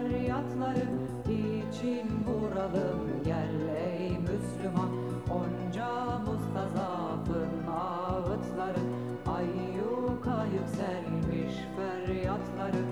feryatları için vuralım gel ey Müslüman? Onca mustazafın ağıtları Ayyuka yükselmiş feryatları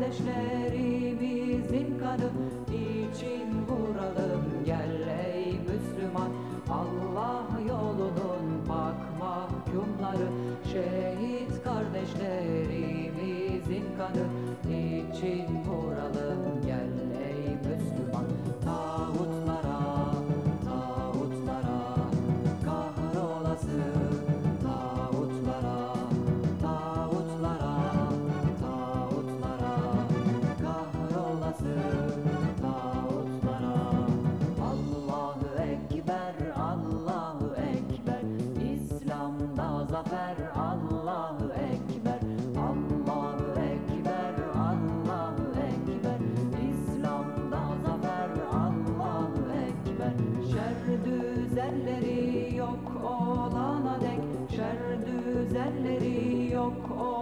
kardeşlerimizin kanı için vuralım. Gel ey Müslüman Allah yolunun pak mahkumları. Şehit kardeşlerimizin kanı için zafer Allahu Ekber. Allahu Ekber, Allahu Ekber. İslam'da zafer Allahu Ekber. Şer düzenleri yok olana dek. Şer düzenleri yok olana